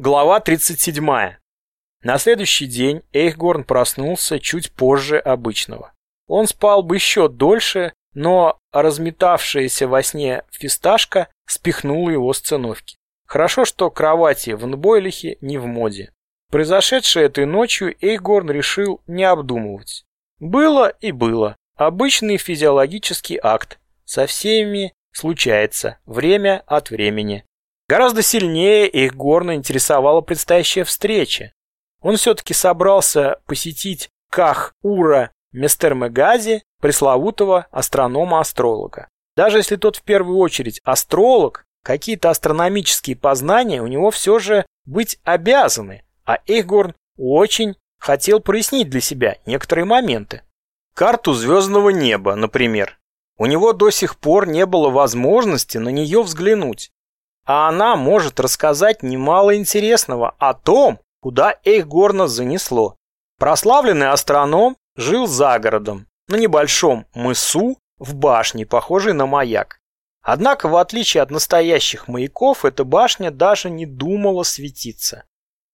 Глава 37. На следующий день Эйхгорн проснулся чуть позже обычного. Он спал бы еще дольше, но разметавшаяся во сне фисташка спихнула его с циновки. Хорошо, что кровати в Нбойлихе не в моде. Произошедшее этой ночью Эйхгорн решил не обдумывать. Было и было. Обычный физиологический акт. Со всеми случается. Время от времени. Гораздо сильнее их горно интересовала предстоящая встреча. Он все-таки собрался посетить Ках-Ура Местермегази, пресловутого астронома-астролога. Даже если тот в первую очередь астролог, какие-то астрономические познания у него все же быть обязаны, а Эйхгорн очень хотел прояснить для себя некоторые моменты. Карту звездного неба, например. У него до сих пор не было возможности на нее взглянуть а она может рассказать немало интересного о том, куда Эйхгорна занесло. Прославленный астроном жил за городом, на небольшом мысу в башне, похожей на маяк. Однако, в отличие от настоящих маяков, эта башня даже не думала светиться.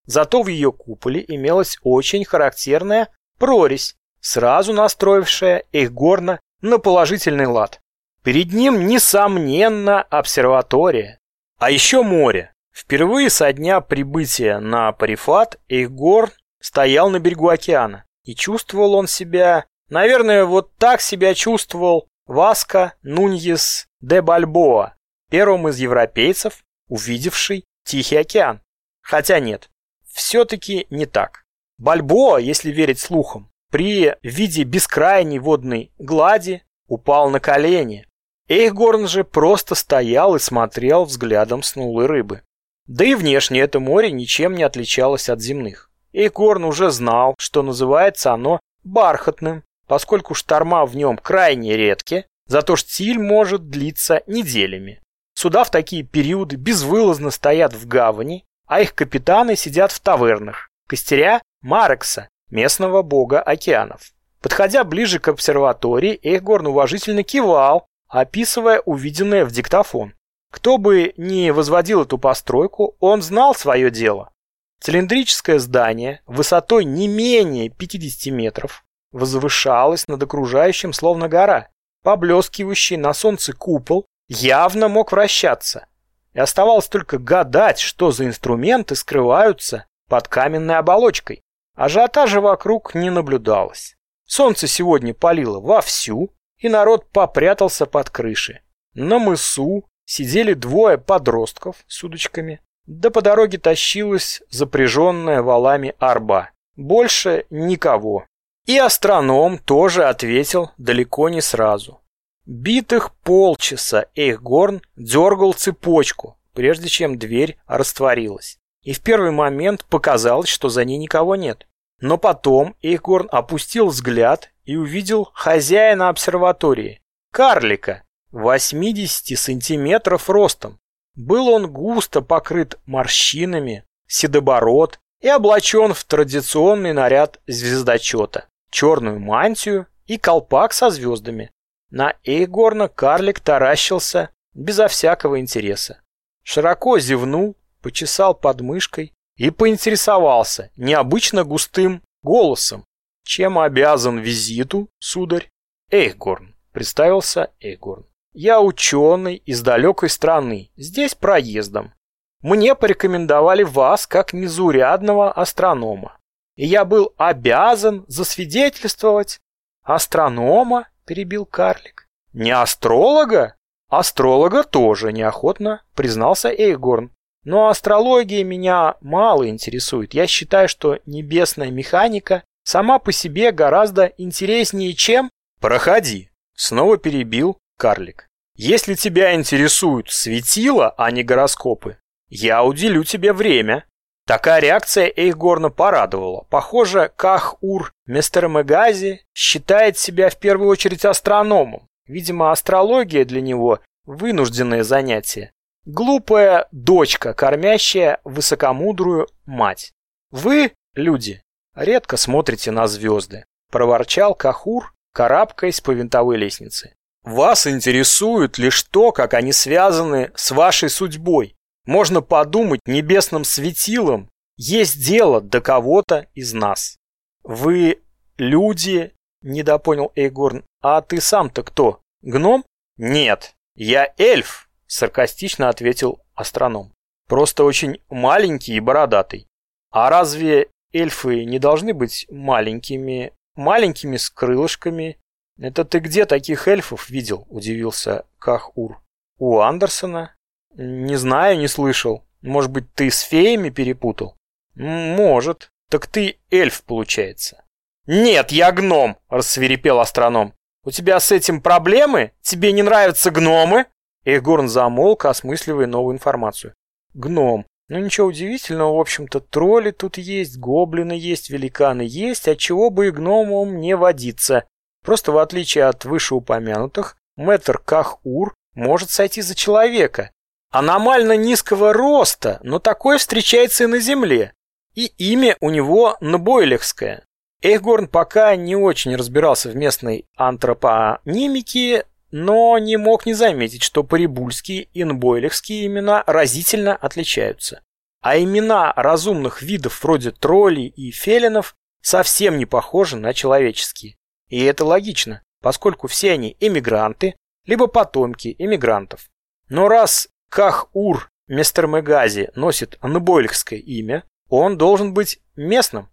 Зато в ее куполе имелась очень характерная прорезь, сразу настроившая Эйхгорна на положительный лад. Перед ним, несомненно, обсерватория, а еще море. Впервые со дня прибытия на Парифат Эйхгорн стоял на берегу океана. И чувствовал он себя... Наверное, вот так себя чувствовал Васко Нуньес де Бальбоа, первым из европейцев, увидевший Тихий океан. Хотя нет, все-таки не так. Бальбоа, если верить слухам, при виде бескрайней водной глади упал на колени, Эйхгорн же просто стоял и смотрел взглядом снулой рыбы. Да и внешне это море ничем не отличалось от земных. Эйхгорн уже знал, что называется оно бархатным, поскольку шторма в нем крайне редки, зато штиль может длиться неделями. Суда в такие периоды безвылазно стоят в гавани, а их капитаны сидят в тавернах, костеря Марекса, местного бога океанов. Подходя ближе к обсерватории, Эйхгорн уважительно кивал, описывая увиденное в диктофон. Кто бы ни возводил эту постройку, он знал свое дело. Цилиндрическое здание высотой не менее 50 метров возвышалось над окружающим словно гора. Поблескивающий на солнце купол явно мог вращаться. И оставалось только гадать, что за инструменты скрываются под каменной оболочкой. Ажиотажа вокруг не наблюдалось. Солнце сегодня палило вовсю, и народ попрятался под крыши. На мысу сидели двое подростков с удочками, да по дороге тащилась запряженная валами арба. Больше никого. И астроном тоже ответил далеко не сразу. Битых полчаса Эйхгорн дергал цепочку, прежде чем дверь растворилась. И в первый момент показалось, что за ней никого нет. Но потом Эйхгорн опустил взгляд и увидел хозяина обсерватории, карлика, 80 сантиметров ростом. Был он густо покрыт морщинами, седобород и облачен в традиционный наряд звездочета, черную мантию и колпак со звездами. На Эйгорна карлик таращился безо всякого интереса. Широко зевнул, почесал подмышкой и поинтересовался необычно густым голосом. «Чем обязан визиту, сударь?» «Эйхгорн», — представился Эйхгорн. «Я ученый из далекой страны, здесь проездом. Мне порекомендовали вас как незурядного астронома, и я был обязан засвидетельствовать». «Астронома?» — перебил карлик. «Не астролога?» «Астролога тоже неохотно», — признался Эйхгорн. Но астрология меня мало интересует. Я считаю, что небесная механика сама по себе гораздо интереснее, чем... Проходи. Снова перебил карлик. Если тебя интересуют светила, а не гороскопы, я уделю тебе время. Такая реакция Эйхгорна порадовала. Похоже, Ках-Ур Мистер Мегази считает себя в первую очередь астрономом. Видимо, астрология для него вынужденное занятие. Глупая дочка, кормящая высокомудрую мать. Вы, люди, редко смотрите на звезды, проворчал Кахур, карабкаясь по винтовой лестнице. Вас интересует лишь то, как они связаны с вашей судьбой. можно подумать небесным светилом, есть дело до кого-то из нас. Вы люди, недопонял Эйгорн, а ты сам-то кто? Гном? Нет, я эльф, саркастично ответил астроном. Просто очень маленький и бородатый. А разве эльфы не должны быть маленькими, маленькими с крылышками? Это ты где таких эльфов видел? Удивился Кахур. У Андерсона? Не знаю, не слышал. Может быть, ты с феями перепутал? Может. Так ты эльф, получается. Нет, я гном, рассверепел астроном. У тебя с этим проблемы? Тебе не нравятся гномы? Эйгорн замолк, осмысливая новую информацию. Гном. Ну ничего удивительного, в общем-то, тролли тут есть, гоблины есть, великаны есть, от чего бы и гномам не водиться. Просто в отличие от вышеупомянутых, мэтр Кахур может сойти за человека. Аномально низкого роста, но такое встречается и на Земле. И имя у него Нбойлехское. Эйхгорн пока не очень разбирался в местной антропонимике, но не мог не заметить, что парибульские и нбойлехские имена разительно отличаются. А имена разумных видов вроде троллей и фелинов совсем не похожи на человеческие. И это логично, поскольку все они эмигранты, либо потомки эмигрантов. Но раз Ках-Ур мистер Мегази носит анбойлихское имя, он должен быть местным.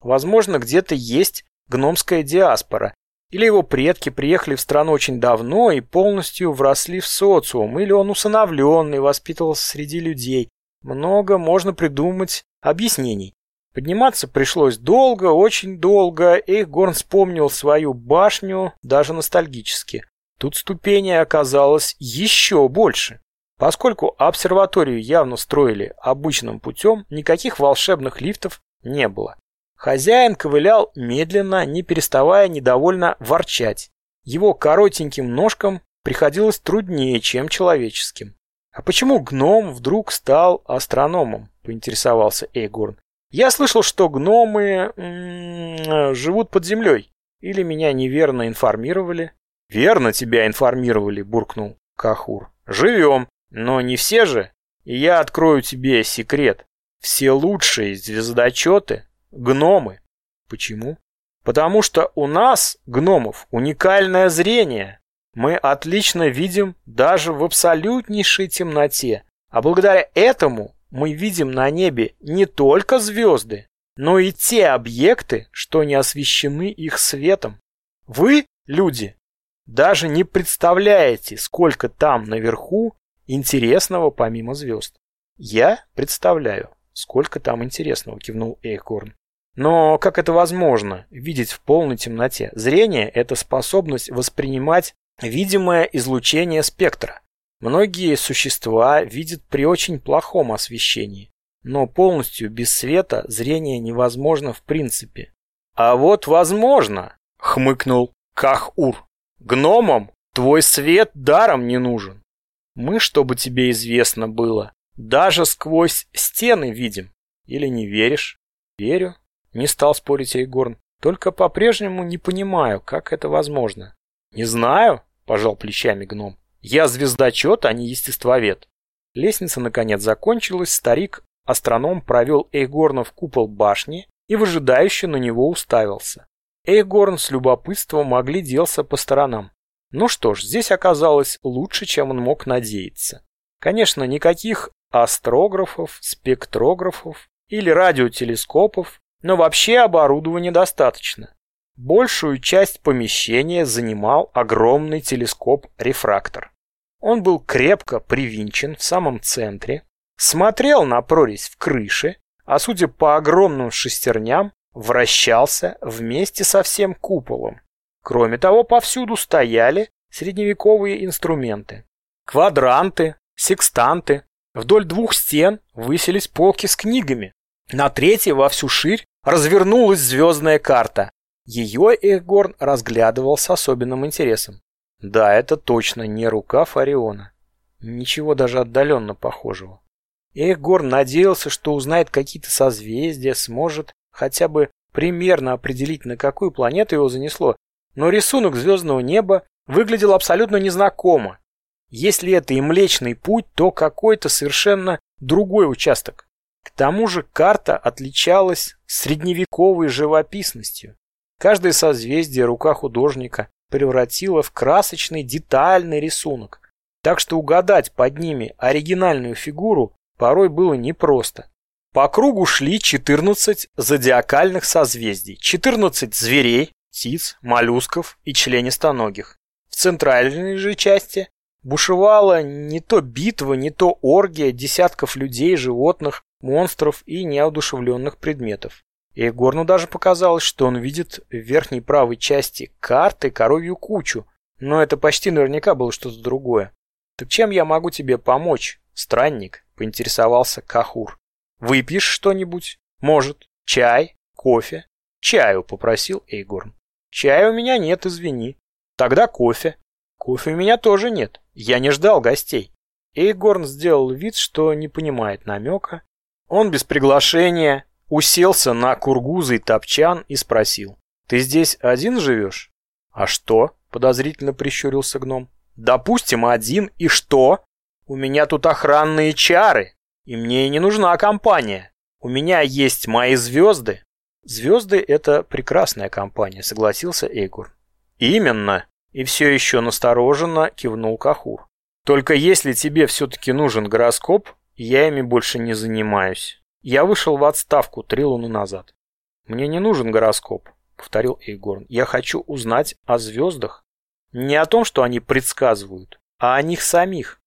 Возможно, где-то есть гномская диаспора, или его предки приехали в страну очень давно и полностью вросли в социум, или он усыновленный, воспитывался среди людей. Много можно придумать объяснений. Подниматься пришлось долго, очень долго, Эйхгорн вспомнил свою башню даже ностальгически. Тут ступени оказалось еще больше. Поскольку обсерваторию явно строили обычным путем, никаких волшебных лифтов не было. Хозяин ковылял медленно, не переставая недовольно ворчать. Его коротеньким ножкам приходилось труднее, чем человеческим. «А почему гном вдруг стал астрономом?» – поинтересовался Эйгорн. «Я слышал, что гномы живут под землей. Или меня неверно информировали?» «Верно тебя информировали», – буркнул Кахур. «Живем, но не все же. И я открою тебе секрет. Все лучшие звездочеты гномы. Почему? Потому что у нас, гномов, уникальное зрение. Мы отлично видим даже в абсолютнейшей темноте. А благодаря этому мы видим на небе не только звезды, но и те объекты, что не освещены их светом. Вы, люди, даже не представляете, сколько там наверху интересного помимо звезд. Я представляю, сколько там интересного, кивнул Эйхорн. Но как это возможно, видеть в полной темноте? Зрение – это способность воспринимать видимое излучение спектра. Многие существа видят при очень плохом освещении, но полностью без света зрение невозможно в принципе. А вот возможно, хмыкнул Кахур. Гномам твой свет даром не нужен. Мы, чтобы тебе известно было, даже сквозь стены видим. Или не веришь? Верю, не стал спорить Егорн. Только по-прежнему не понимаю, как это возможно. Не знаю, пожал плечами гном. Я звездочет, а не естествовед. Лестница наконец закончилась, старик, астроном, провел Эйгорна в купол башни и выжидающе на него уставился. Эйгорн с любопытством огляделся по сторонам. Ну что ж, здесь оказалось лучше, чем он мог надеяться. Конечно, никаких астрографов, спектрографов или радиотелескопов но вообще оборудования достаточно. Большую часть помещения занимал огромный телескоп-рефрактор. Он был крепко привинчен в самом центре, смотрел на прорезь в крыше, а судя по огромным шестерням, вращался вместе со всем куполом. Кроме того, повсюду стояли средневековые инструменты. Квадранты, секстанты. Вдоль двух стен высились полки с книгами. На третьей во всю ширь развернулась звездная карта. Ее Эхгорн разглядывал с особенным интересом. Да, это точно не рукав Ориона. Ничего даже отдаленно похожего. Эхгорн надеялся, что узнает какие-то созвездия, сможет хотя бы примерно определить, на какую планету его занесло, но рисунок звездного неба выглядел абсолютно незнакомо. Если это и Млечный Путь, то какой-то совершенно другой участок. К тому же карта отличалась средневековой живописностью. Каждое созвездие рука художника превратила в красочный детальный рисунок, так что угадать под ними оригинальную фигуру порой было непросто. По кругу шли 14 зодиакальных созвездий, 14 зверей, птиц, моллюсков и членистоногих. В центральной же части бушевала не то битва, не то оргия десятков людей, животных, монстров и неодушевленных предметов. И Егорну даже показалось, что он видит в верхней правой части карты коровью кучу, но это почти наверняка было что-то другое. «Так чем я могу тебе помочь, странник?» — поинтересовался Кахур. «Выпьешь что-нибудь? Может, чай? Кофе?» «Чаю», — попросил Эйгорн. «Чая у меня нет, извини». «Тогда кофе». «Кофе у меня тоже нет. Я не ждал гостей». Эйгорн сделал вид, что не понимает намека. Он без приглашения уселся на кургузый топчан и спросил. «Ты здесь один живешь?» «А что?» — подозрительно прищурился гном. «Допустим, один, и что? У меня тут охранные чары, и мне не нужна компания. У меня есть мои звезды». «Звезды — это прекрасная компания», — согласился Эйгур. «Именно!» — и все еще настороженно кивнул Кахур. «Только если тебе все-таки нужен гороскоп, я ими больше не занимаюсь». Я вышел в отставку три луны назад. Мне не нужен гороскоп, повторил Эйгорн. Я хочу узнать о звездах. Не о том, что они предсказывают, а о них самих.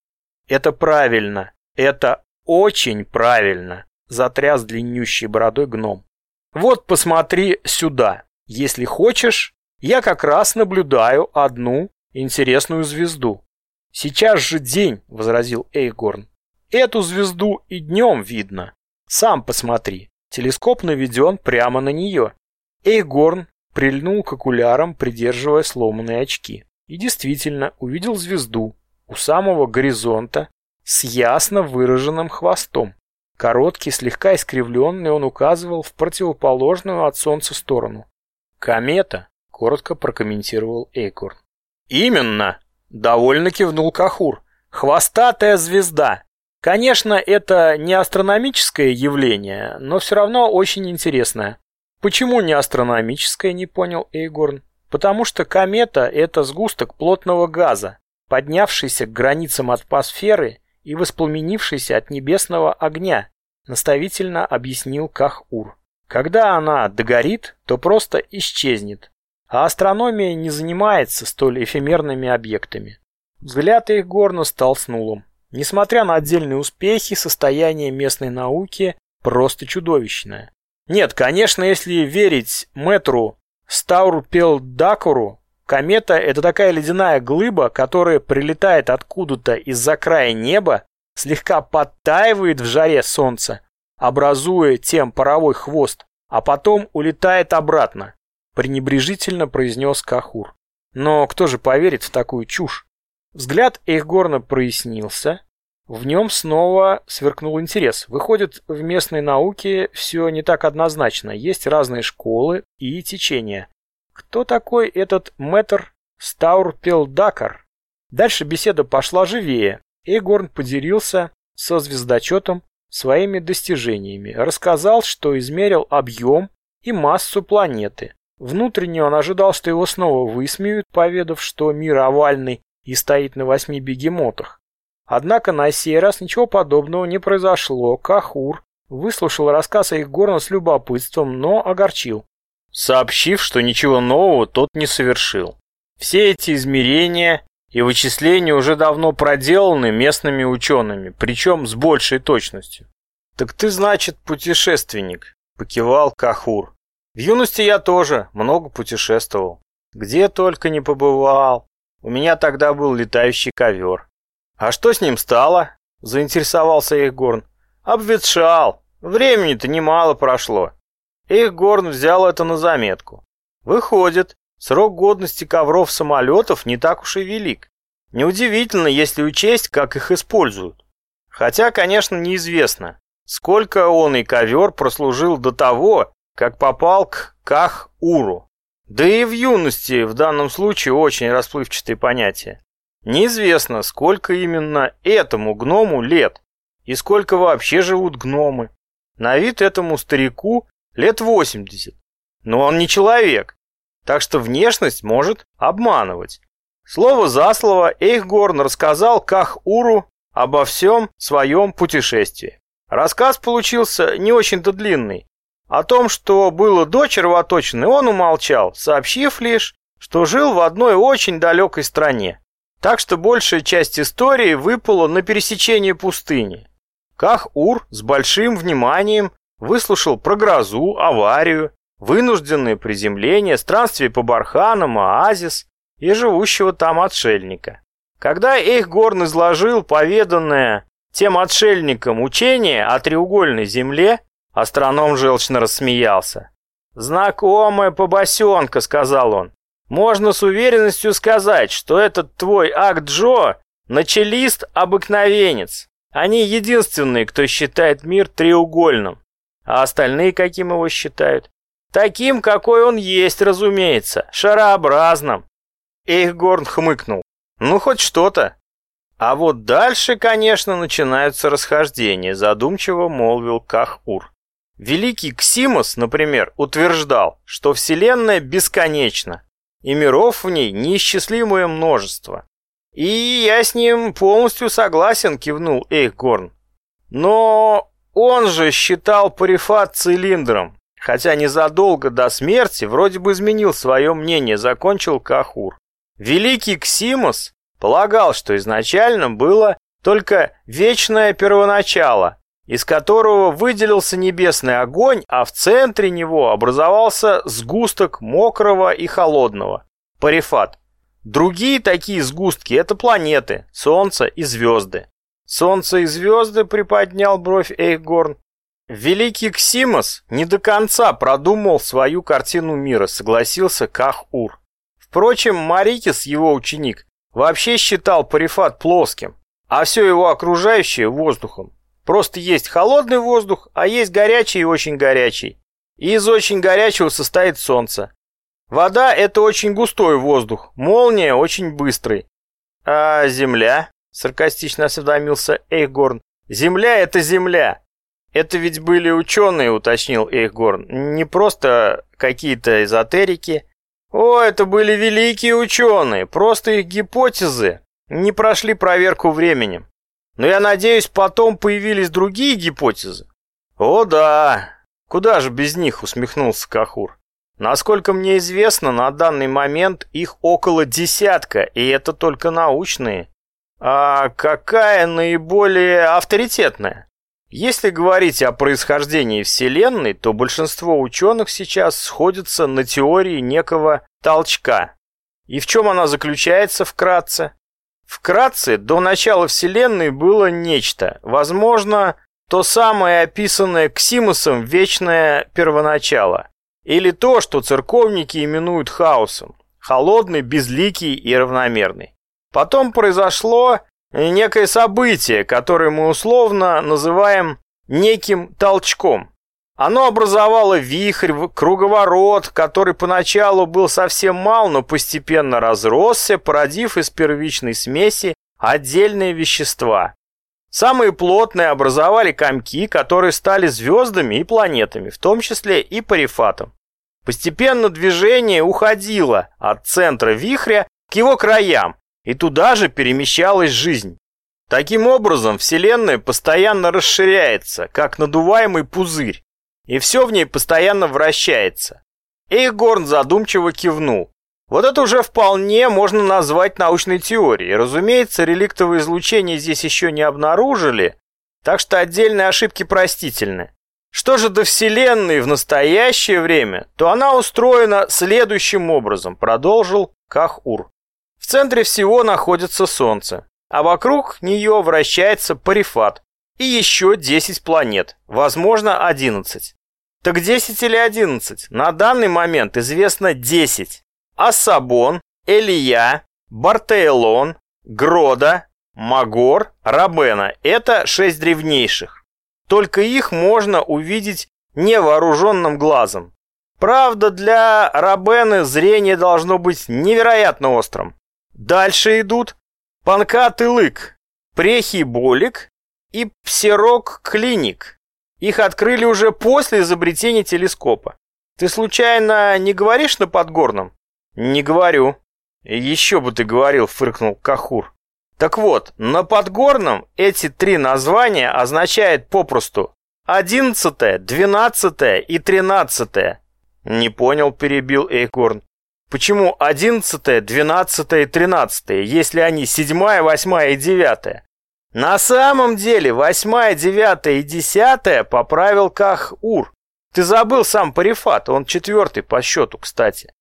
Это правильно. Это очень правильно, затряс длиннющей бородой гном. Вот посмотри сюда. Если хочешь, я как раз наблюдаю одну интересную звезду. Сейчас же день, возразил Эйгорн. Эту звезду и днем видно. Сам посмотри. Телескоп наведен прямо на нее. Эйгорн прильнул к окулярам, придерживая сломанные очки. И действительно увидел звезду у самого горизонта с ясно выраженным хвостом. Короткий, слегка искривленный, он указывал в противоположную от Солнца сторону. «Комета», — коротко прокомментировал Эйкорн. «Именно!» — довольно кивнул Кахур. «Хвостатая звезда. Конечно, это не астрономическое явление, но все равно очень интересное. Почему не астрономическое, не понял Эйгорн. Потому что комета – это сгусток плотного газа, поднявшийся к границам атмосферы и воспламенившийся от небесного огня, наставительно объяснил Кахур. Когда она догорит, то просто исчезнет, а астрономия не занимается столь эфемерными объектами. Взгляд Эйгорна стал снулым. Несмотря на отдельные успехи, состояние местной науки просто чудовищное. Нет, конечно, если верить мэтру Стаурпелдакуру, комета – это такая ледяная глыба, которая прилетает откуда-то из-за края неба, слегка подтаивает в жаре солнца, образуя тем паровой хвост, а потом улетает обратно, пренебрежительно произнес Кахур. Но кто же поверит в такую чушь? Взгляд Эйхгорна прояснился. В нем снова сверкнул интерес. Выходит, в местной науке все не так однозначно. Есть разные школы и течения. Кто такой этот мэтр Стаурпелдакар? Дальше беседа пошла живее. Эйгорн поделился со звездочетом своими достижениями. Рассказал, что измерил объем и массу планеты. Внутренне он ожидал, что его снова высмеют, поведав, что мир овальный и стоит на восьми бегемотах. Однако на сей раз ничего подобного не произошло. Кахур выслушал рассказ их горна с любопытством, но огорчил, сообщив, что ничего нового тот не совершил. Все эти измерения и вычисления уже давно проделаны местными учеными, причем с большей точностью. «Так ты, значит, путешественник», — покивал Кахур. «В юности я тоже много путешествовал. Где только не побывал. У меня тогда был летающий ковер. А что с ним стало? Заинтересовался Эйхгорн. Обветшал. Времени-то немало прошло. Эйхгорн взял это на заметку. Выходит, срок годности ковров самолетов не так уж и велик. Неудивительно, если учесть, как их используют. Хотя, конечно, неизвестно, сколько он и ковер прослужил до того, как попал к Ках-Уру. Да и в юности в данном случае очень расплывчатые понятия. Неизвестно, сколько именно этому гному лет. и сколько вообще живут гномы. На вид этому старику лет 80, но он не человек, так что внешность может обманывать. Слово за слово Эйхгорн рассказал Ках-Уру обо всем своем путешествии. Рассказ получился не очень-то длинный. О том, что было до червоточины, он умолчал, сообщив лишь, что жил в одной очень далекой стране. Так что большая часть истории выпала на пересечение пустыни. Ках-Ур с большим вниманием выслушал про грозу, аварию, вынужденное приземление, странствие по барханам, оазис и живущего там отшельника. Когда Эйхгорн изложил поведанное тем отшельникам учение о треугольной земле, астроном желчно рассмеялся. «Знакомая побосенка», — сказал он. «Можно с уверенностью сказать, что этот твой акт Джо — началист-обыкновенец. Они единственные, кто считает мир треугольным. А остальные каким его считают? Таким, какой он есть, разумеется, шарообразным. Эйхгорн хмыкнул. Ну, хоть что-то. А вот дальше, конечно, начинаются расхождения, задумчиво молвил Кахур. Великий Ксимос, например, утверждал, что Вселенная бесконечна, и миров в ней неисчислимое множество. И я с ним полностью согласен, кивнул Эйхгорн. Но он же считал Парифат цилиндром, хотя незадолго до смерти вроде бы изменил свое мнение, закончил Кахур. Великий Ксимос полагал, что изначально было только вечное первоначало, из которого выделился небесный огонь, а в центре него образовался сгусток мокрого и холодного – парифат. Другие такие сгустки – это планеты, Солнце и звезды. Солнце и звезды приподнял бровь Эйхгорн. Великий Ксимос не до конца продумал свою картину мира, согласился Ках-Ур. Впрочем, Марикис, его ученик, вообще считал парифат плоским, а все его окружающее воздухом. Просто есть холодный воздух, а есть горячий и очень горячий. И из очень горячего состоит солнце. Вода – это очень густой воздух, молния очень быстрый. А земля? Саркастично осведомился Эйхгорн. Земля – это земля. Это ведь были ученые, уточнил Эйхгорн. Не просто какие-то эзотерики. О, это были великие ученые. Просто их гипотезы не прошли проверку временем. Но я надеюсь, потом появились другие гипотезы. О да, куда же без них, усмехнулся Кахур. Насколько мне известно, на данный момент их около десятка, и это только научные. А какая наиболее авторитетная? Если говорить о происхождении Вселенной, то большинство ученых сейчас сходятся на теории некого толчка. И в чем она заключается вкратце? Вкратце, до начала Вселенной было нечто, возможно, то самое описанное Ксимусом вечное первоначало. Или то, что церковники именуют хаосом. Холодный, безликий и равномерный. Потом произошло некое событие, которое мы условно называем неким толчком. Оно образовало вихрь, круговорот, который поначалу был совсем мал, но постепенно разросся, породив из первичной смеси отдельные вещества. Самые плотные образовали комки, которые стали звездами и планетами, в том числе и парифатом. Постепенно движение уходило от центра вихря к его краям, и туда же перемещалась жизнь. Таким образом, Вселенная постоянно расширяется, как надуваемый пузырь, и все в ней постоянно вращается. Эйхгорн задумчиво кивнул. Вот это уже вполне можно назвать научной теорией. Разумеется, реликтовое излучение здесь еще не обнаружили, так что отдельные ошибки простительны. Что же до Вселенной в настоящее время, то она устроена следующим образом, продолжил Кахур. В центре всего находится Солнце, а вокруг нее вращается Парифат и еще 10 планет, возможно 11. Так 10 или 11? На данный момент известно 10. Ассабон, Элия, Бартейлон, Грода, Магор, Рабена – это шесть древнейших. Только их можно увидеть невооруженным глазом. Правда, для Рабены зрение должно быть невероятно острым. Дальше идут Панкат и Лык, Прехий Болик, и Псирок Клиник. Их открыли уже после изобретения телескопа. Ты случайно не говоришь на Подгорном? Не говорю. Еще бы ты говорил, фыркнул Кахур. Так вот, на Подгорном эти три названия означают попросту одиннадцатое, двенадцатое и тринадцатое. Не понял, перебил Эйкорн. Почему одиннадцатое, двенадцатое и тринадцатое, если они седьмая, восьмая и девятая? На самом деле восьмая, девятая и десятая поправил Ках-Ур. Ты забыл сам Парифат, он четвертый по счету, кстати.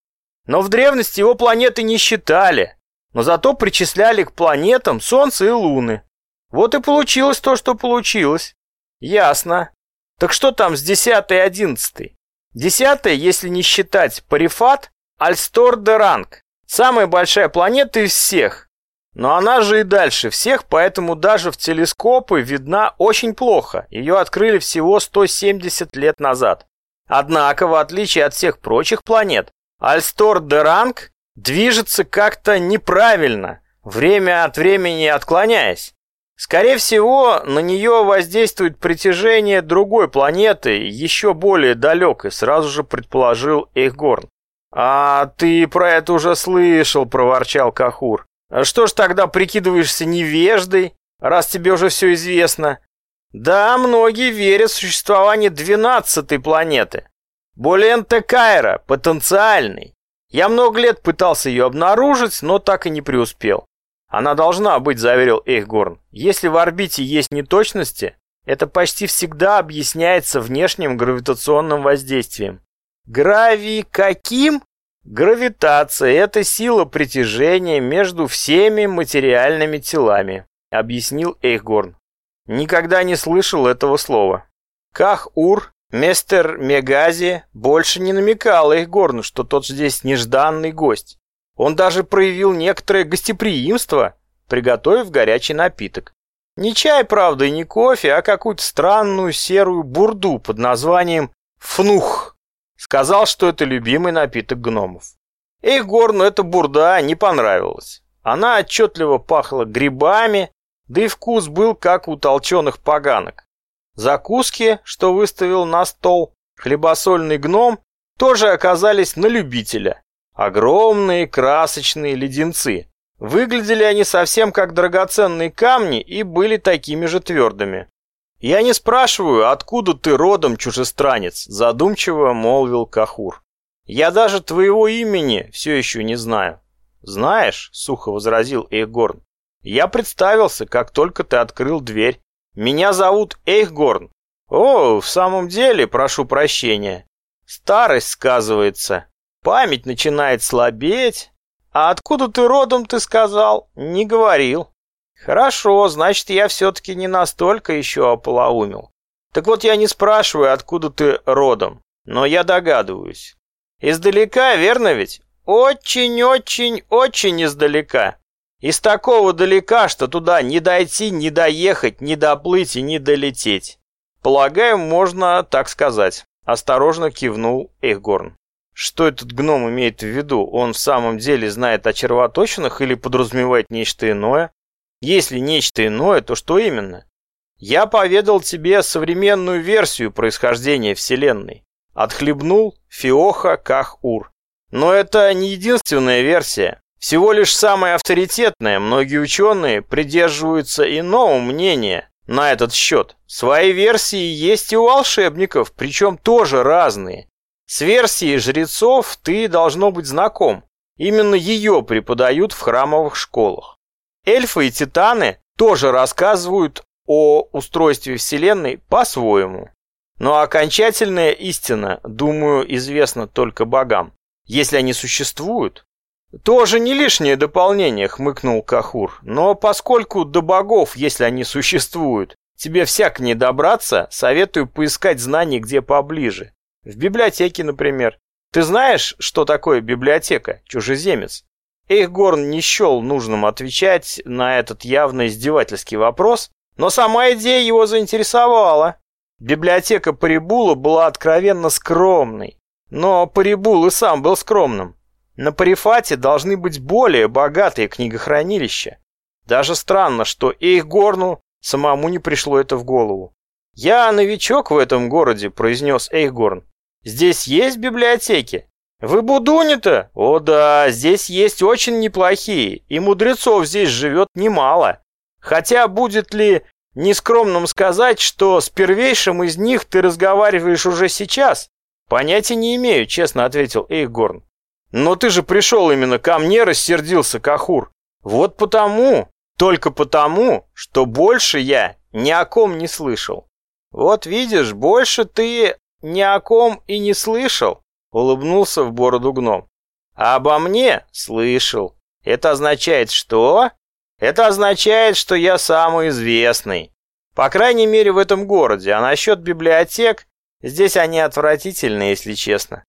Но в древности его планеты не считали, но зато причисляли к планетам Солнце и Луны. Вот и получилось то, что получилось. Ясно. Так что там с десятой и одиннадцатой? Десятая, если не считать Парифат, Альстор-де-Ранг. Самая большая планета из всех. Но она же и дальше всех, поэтому даже в телескопы видна очень плохо. Ее открыли всего 170 лет назад. Однако, в отличие от всех прочих планет, Альстор-де-Ранг движется как-то неправильно, время от времени отклоняясь. Скорее всего, на нее воздействует притяжение другой планеты, еще более далекой, сразу же предположил Эйхгорн. «А ты про это уже слышал», — проворчал Кахур. А что ж тогда прикидываешься невеждой, раз тебе уже все известно? Да, многие верят в существование двенадцатой планеты. Более Кайра, потенциальной. Я много лет пытался ее обнаружить, но так и не преуспел. Она должна быть, заверил Эйхгорн. Если в орбите есть неточности, это почти всегда объясняется внешним гравитационным воздействием. Грави каким? Гравитация – это сила притяжения между всеми материальными телами, объяснил Эйхгорн. Никогда не слышал этого слова. Ках-Ур, мистер Мегази, больше не намекал Эйхгорну, что тот здесь нежданный гость. Он даже проявил некоторое гостеприимство, приготовив горячий напиток. Не чай, правда, и не кофе, а какую-то странную серую бурду под названием «фнух». Сказал, что это любимый напиток гномов. Эйхгорну эта бурда не понравилась. Она отчетливо пахла грибами, да и вкус был как у толченых поганок. Закуски, что выставил на стол хлебосольный гном, тоже оказались на любителя. Огромные красочные леденцы. Выглядели они совсем как драгоценные камни и были такими же твердыми. «Я не спрашиваю, откуда ты родом, чужестранец», — задумчиво молвил Кахур. «Я даже твоего имени все еще не знаю». «Знаешь», — сухо возразил Эйхгорн, — «я представился, как только ты открыл дверь. Меня зовут Эйхгорн». «О, в самом деле, прошу прощения. Старость сказывается. Память начинает слабеть. А откуда ты родом, ты сказал? Не говорил». Хорошо, значит, я все-таки не настолько еще ополоумел. Так вот, я не спрашиваю, откуда ты родом, но я догадываюсь. Издалека, верно ведь? Очень-очень-очень издалека. Из такого далека, что туда не дойти, не доехать, не доплыть и не долететь. Полагаю, можно так сказать. Осторожно кивнул Эхгорн. Что этот гном имеет в виду? Он в самом деле знает о червоточинах или подразумевает нечто иное? Если нечто иное, то что именно? Я поведал тебе современную версию происхождения Вселенной. Отхлебнул Фиоха Ках-Ур. Но это не единственная версия. Всего лишь самая авторитетная. Многие ученые придерживаются иного мнения на этот счет. Свои версии есть и у волшебников, причем тоже разные. С версией жрецов ты должно быть знаком. Именно ее преподают в храмовых школах. Эльфы и титаны тоже рассказывают о устройстве Вселенной по-своему. Но окончательная истина, думаю, известна только богам. Если они существуют, тоже не лишнее дополнение, хмыкнул Кахур. Но поскольку до богов, если они существуют, тебе всяк не добраться, советую поискать знаний где поближе. В библиотеке, например. Ты знаешь, что такое библиотека, чужеземец? Эйхгорн не счел нужным отвечать на этот явно издевательский вопрос, но сама идея его заинтересовала. Библиотека Парибула была откровенно скромной, но Парибул и сам был скромным. На Парифате должны быть более богатые книгохранилища. Даже странно, что Эйхгорну Самому не пришло это в голову. «Я новичок в этом городе», — произнес Эйхгорн. «Здесь есть библиотеки?» «Вы будуни-то? О да, здесь есть очень неплохие, и мудрецов здесь живет немало. Хотя будет ли нескромным сказать, что с первейшим из них ты разговариваешь уже сейчас?» «Понятия не имею», — честно ответил Эйхгорн. «Но ты же пришел именно ко мне», — рассердился Кахур. «Вот потому, только потому, что больше я ни о ком не слышал». «Вот видишь, больше ты ни о ком и не слышал», — улыбнулся в бороду гном. «А обо мне слышал. Это означает что? Это означает, что я самый известный. По крайней мере в этом городе. А насчет библиотек, здесь они отвратительны, если честно.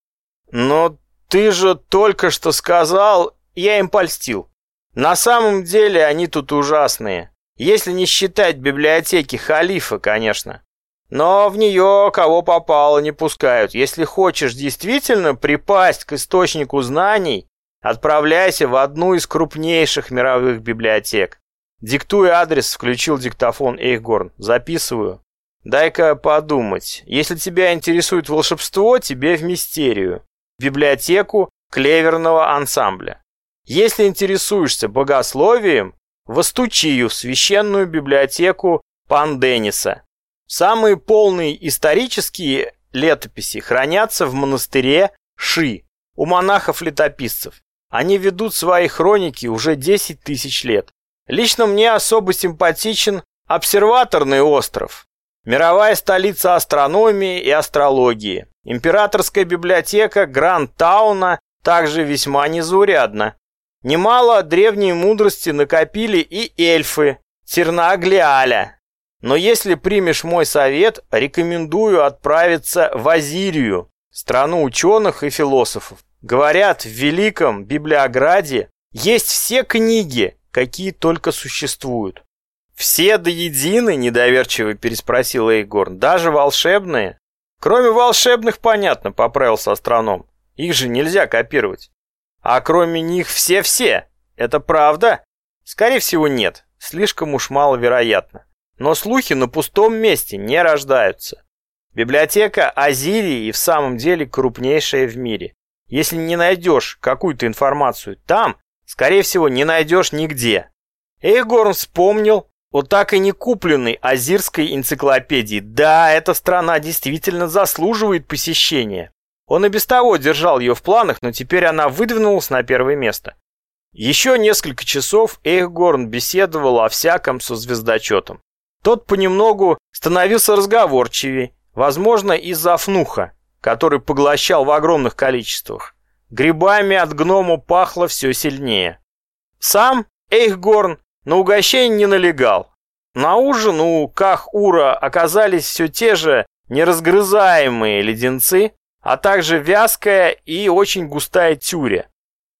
Но ты же только что сказал, я им польстил. На самом деле они тут ужасные. Если не считать библиотеки халифа, конечно. Но в нее кого попало не пускают. Если хочешь действительно припасть к источнику знаний, отправляйся в одну из крупнейших мировых библиотек. Диктуй адрес, включил диктофон Эйхгорн. Записываю. Дай-ка подумать. Если тебя интересует волшебство, тебе в мистерию. В библиотеку клеверного ансамбля. Если интересуешься богословием, в Астучию, в священную библиотеку Пандениса. Самые полные исторические летописи хранятся в монастыре Ши у монахов-летописцев. Они ведут свои хроники уже 10 тысяч лет. Лично мне особо симпатичен обсерваторный остров, мировая столица астрономии и астрологии. Императорская библиотека Гранд-Тауна также весьма незаурядна. Немало древней мудрости накопили и эльфы Тернаглиаля, но если примешь мой совет, рекомендую отправиться в Азирию, страну ученых и философов. Говорят, в Великом Библиограде есть все книги, какие только существуют. «Все до единой?» – недоверчиво переспросил Эйгорн. «Даже волшебные?» «Кроме волшебных, понятно», – поправился астроном. «Их же нельзя копировать». «А кроме них все-все? Это правда?» «Скорее всего, нет. Слишком уж маловероятно. Но слухи на пустом месте не рождаются. Библиотека Азирии и в самом деле крупнейшая в мире. Если не найдешь какую-то информацию там, скорее всего, не найдешь нигде. Эйгорн вспомнил о так и не купленной азирской энциклопедии. Да, эта страна действительно заслуживает посещения. Он и без того держал ее в планах, но теперь она выдвинулась на первое место. Еще несколько часов Эйхгорн беседовал о всяком со звездочетом. Тот понемногу становился разговорчивее, возможно, из-за фнуха, который поглощал в огромных количествах. Грибами от гнома пахло все сильнее. Сам Эйхгорн на угощение не налегал. На ужин у Ках-Ура оказались все те же неразгрызаемые леденцы, а также вязкая и очень густая тюря.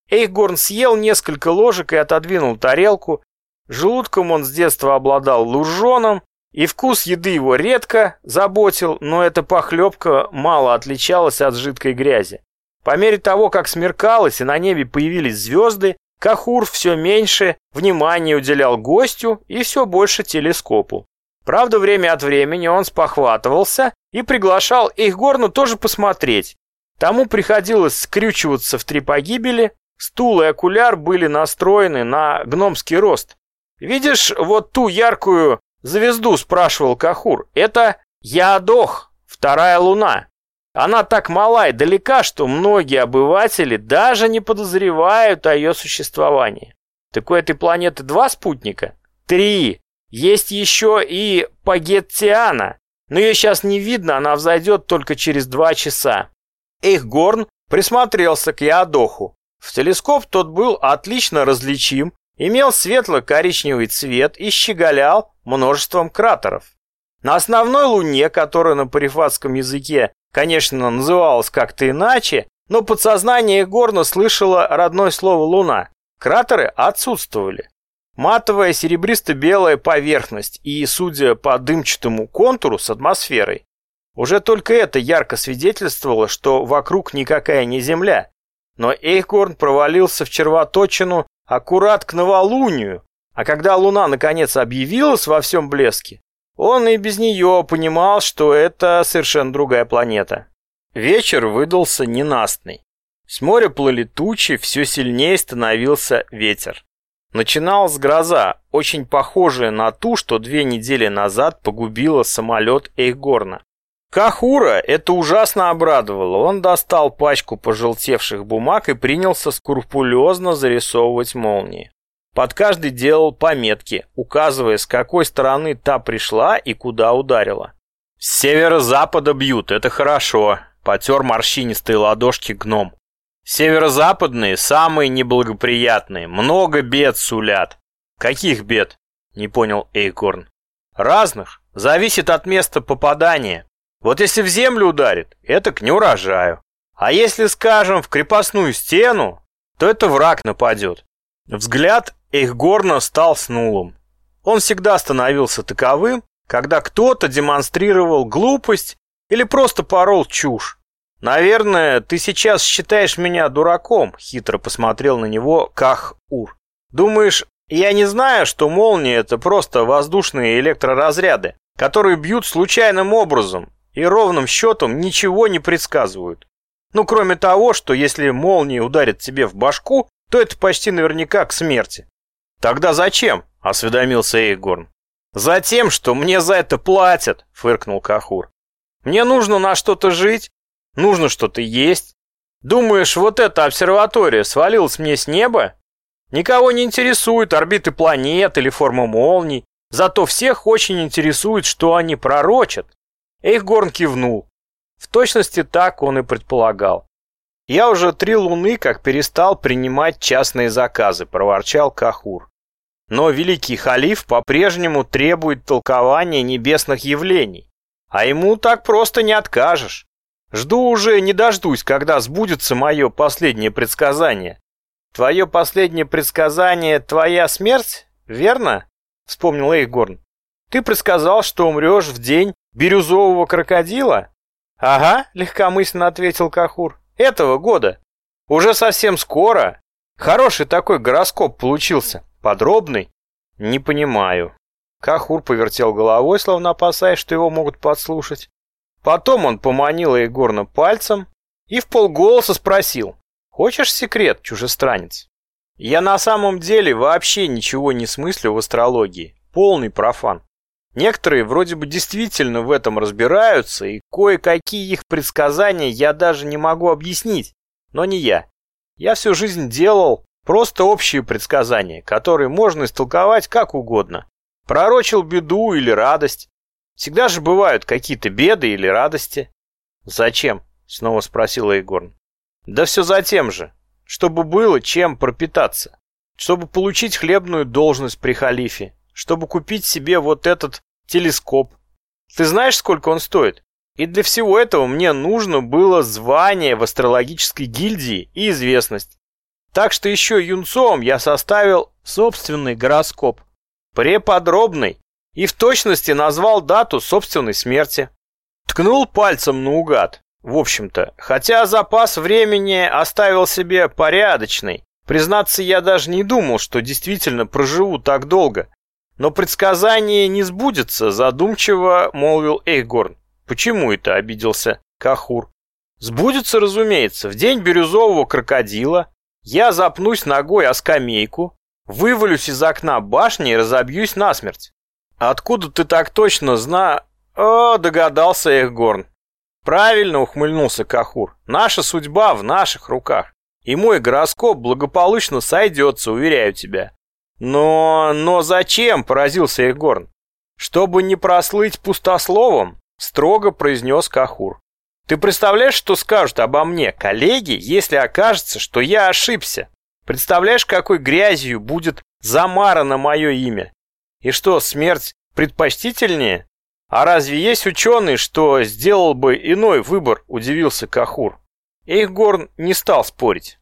Эйхгорн съел несколько ложек и отодвинул тарелку, Желудком он с детства обладал луженым, и вкус еды его редко заботил, но эта похлебка мало отличалась от жидкой грязи. По мере того, как смеркалось и на небе появились звезды, Кахур все меньше внимания уделял гостю и все больше телескопу. Правда, время от времени он спохватывался и приглашал их горну тоже посмотреть. Тому приходилось скрючиваться в три погибели, стул и окуляр были настроены на гномский рост, «Видишь вот ту яркую звезду?» – спрашивал Кахур. «Это Ядох, вторая луна. Она так мала и далека, что многие обыватели даже не подозревают о ее существовании. Так у этой планеты два спутника? Три. Есть еще и Пагеттиана, но ее сейчас не видно, она взойдет только через два часа». Эйхгорн присмотрелся к Ядоху. В телескоп тот был отлично различим, имел светло-коричневый цвет и щеголял множеством кратеров. На основной луне, которая на парифатском языке, конечно, называлась как-то иначе, но подсознание горно слышало родное слово «луна», кратеры отсутствовали. Матовая серебристо-белая поверхность и, судя по дымчатому контуру с атмосферой, уже только это ярко свидетельствовало, что вокруг никакая не Земля. Но Эйхгорн провалился в червоточину аккурат к новолунию, А когда Луна наконец объявилась во всем блеске, он и без нее понимал, что это совершенно другая планета. Вечер выдался ненастный. С моря плыли тучи, все сильнее становился ветер. Начиналась гроза, очень похожая на ту, что две недели назад погубила самолет Эйхгорна. Кахура это ужасно обрадовало. Он достал пачку пожелтевших бумаг и принялся скрупулезно зарисовывать молнии. Под каждый делал пометки, указывая, с какой стороны та пришла и куда ударила. «С северо-запада бьют, это хорошо», — потер морщинистые ладошки гном. «Северо-западные самые неблагоприятные, много бед сулят». «Каких бед?» — не понял Эйкорн. «Разных. Зависит от места попадания. Вот если в землю ударит, это к неурожаю. А если, скажем, в крепостную стену, то это враг нападет. Взгляд Эйхгорна стал снулым. Он всегда становился таковым, когда кто-то демонстрировал глупость или просто порол чушь. «Наверное, ты сейчас считаешь меня дураком», — хитро посмотрел на него Ках-Ур. «Думаешь, я не знаю, что молнии — это просто воздушные электроразряды, которые бьют случайным образом и ровным счетом ничего не предсказывают. Ну, кроме того, что если молния ударит тебе в башку, то это почти наверняка к смерти. Тогда зачем? осведомился Эйгорн. Затем, что мне за это платят, фыркнул Кахур. Мне нужно на что-то жить, нужно что-то есть. Думаешь, вот эта обсерватория свалилась мне с неба? Никого не интересует орбиты планет или форма молний, зато всех очень интересует, что они пророчат. Эйхгорн кивнул. В точности так он и предполагал. «Я уже три луны как перестал принимать частные заказы», – проворчал Кахур. «Но великий халиф по-прежнему требует толкования небесных явлений, а ему так просто не откажешь. Жду уже не дождусь, когда сбудется мое последнее предсказание». «Твое последнее предсказание – твоя смерть, верно?» – вспомнил Эйхгорн. «Ты предсказал, что умрешь в день, Бирюзового крокодила? Ага, легкомысленно ответил Кахур. Этого года. Уже совсем скоро. Хороший такой гороскоп получился. Подробный. Не понимаю. Кахур повертел головой, словно опасаясь, что его могут подслушать. Потом он поманил Егорна пальцем и в полголоса спросил. «Хочешь секрет, чужестранец?» «Я на самом деле вообще ничего не смыслю в астрологии. Полный профан. Некоторые вроде бы действительно в этом разбираются, и кое-какие их предсказания я даже не могу объяснить, но не я. Я всю жизнь делал просто общие предсказания, которые можно истолковать как угодно. Пророчил беду или радость. Всегда же бывают какие-то беды или радости. «Зачем?» — снова спросил Егорн. «Да все за тем же. Чтобы было чем пропитаться. Чтобы получить хлебную должность при халифе чтобы купить себе вот этот телескоп. Ты знаешь, сколько он стоит? И для всего этого мне нужно было звание в астрологической гильдии и известность. Так что еще юнцом я составил собственный гороскоп. Преподробный. И в точности назвал дату собственной смерти. Ткнул пальцем наугад. В общем-то, хотя запас времени оставил себе порядочный. Признаться, я даже не думал, что действительно проживу так долго. Но предсказание не сбудется, задумчиво молвил Эйгорн. Почему это обиделся Кахур? Сбудется, разумеется, в день бирюзового крокодила. Я запнусь ногой о скамейку, вывалюсь из окна башни и разобьюсь насмерть. Откуда ты так точно зна... О, догадался Эхгорн. Правильно ухмыльнулся Кахур. Наша судьба в наших руках. И мой гороскоп благополучно сойдется, уверяю тебя. «Но... но зачем?» – поразился Егорн. «Чтобы не прослыть пустословом», – строго произнес Кахур. «Ты представляешь, что скажут обо мне коллеги, если окажется, что я ошибся? Представляешь, какой грязью будет замарано мое имя? И что, смерть предпочтительнее? А разве есть ученый, что сделал бы иной выбор?» – удивился Кахур. Эйхгорн не стал спорить.